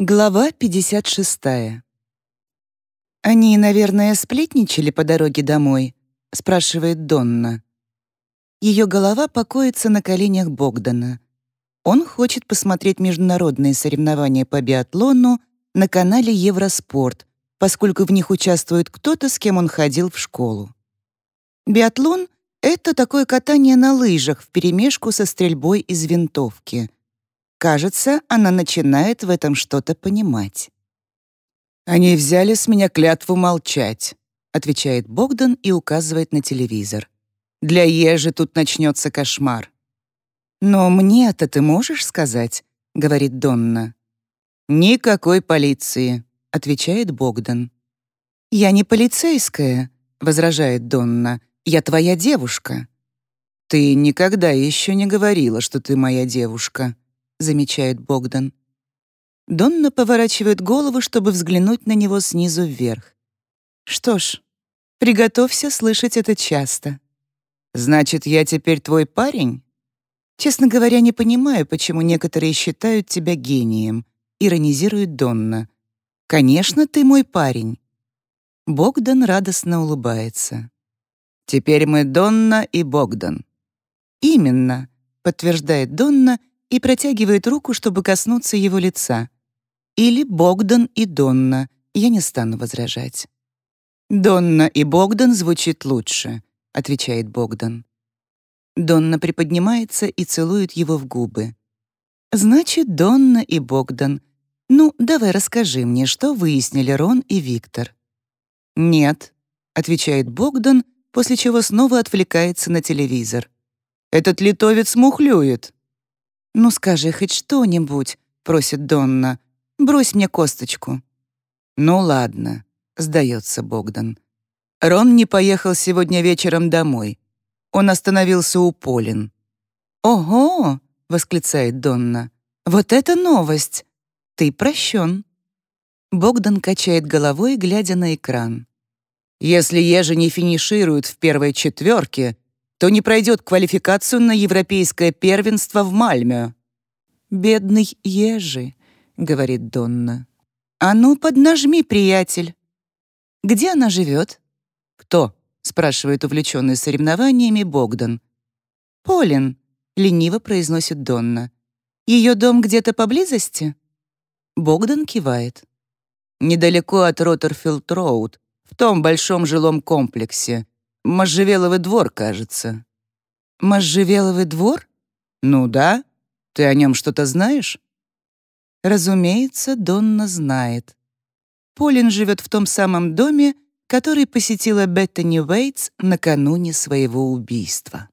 Глава 56. «Они, наверное, сплетничали по дороге домой?» — спрашивает Донна. Ее голова покоится на коленях Богдана. Он хочет посмотреть международные соревнования по биатлону на канале Евроспорт, поскольку в них участвует кто-то, с кем он ходил в школу. Биатлон — это такое катание на лыжах вперемешку со стрельбой из винтовки — Кажется, она начинает в этом что-то понимать. «Они взяли с меня клятву молчать», — отвечает Богдан и указывает на телевизор. «Для Ежи тут начнется кошмар». «Но мне это ты можешь сказать?» — говорит Донна. «Никакой полиции», — отвечает Богдан. «Я не полицейская», — возражает Донна. «Я твоя девушка». «Ты никогда еще не говорила, что ты моя девушка», замечает Богдан. Донна поворачивает голову, чтобы взглянуть на него снизу вверх. Что ж, приготовься слышать это часто. Значит, я теперь твой парень? Честно говоря, не понимаю, почему некоторые считают тебя гением, иронизирует Донна. Конечно, ты мой парень. Богдан радостно улыбается. Теперь мы Донна и Богдан. Именно, подтверждает Донна и протягивает руку, чтобы коснуться его лица. Или Богдан и Донна, я не стану возражать. «Донна и Богдан звучит лучше», — отвечает Богдан. Донна приподнимается и целует его в губы. «Значит, Донна и Богдан. Ну, давай расскажи мне, что выяснили Рон и Виктор». «Нет», — отвечает Богдан, после чего снова отвлекается на телевизор. «Этот литовец мухлюет». «Ну скажи хоть что-нибудь», — просит Донна. «Брось мне косточку». «Ну ладно», — сдается Богдан. Рон не поехал сегодня вечером домой. Он остановился у Полин. «Ого!» — восклицает Донна. «Вот это новость! Ты прощен». Богдан качает головой, глядя на экран. «Если Ежи не финиширует в первой четверке, то не пройдет квалификацию на европейское первенство в Мальме». «Бедный Ежи», — говорит Донна. «А ну, поднажми, приятель». «Где она живет?» «Кто?» — спрашивает увлеченный соревнованиями Богдан. «Полин», — лениво произносит Донна. «Ее дом где-то поблизости?» Богдан кивает. «Недалеко от Роттерфилд-Роуд, в том большом жилом комплексе. Можжевеловый двор, кажется». «Можжевеловый двор?» «Ну да. Ты о нем что-то знаешь?» Разумеется, Донна знает. Полин живет в том самом доме, который посетила Беттани Уэйтс накануне своего убийства.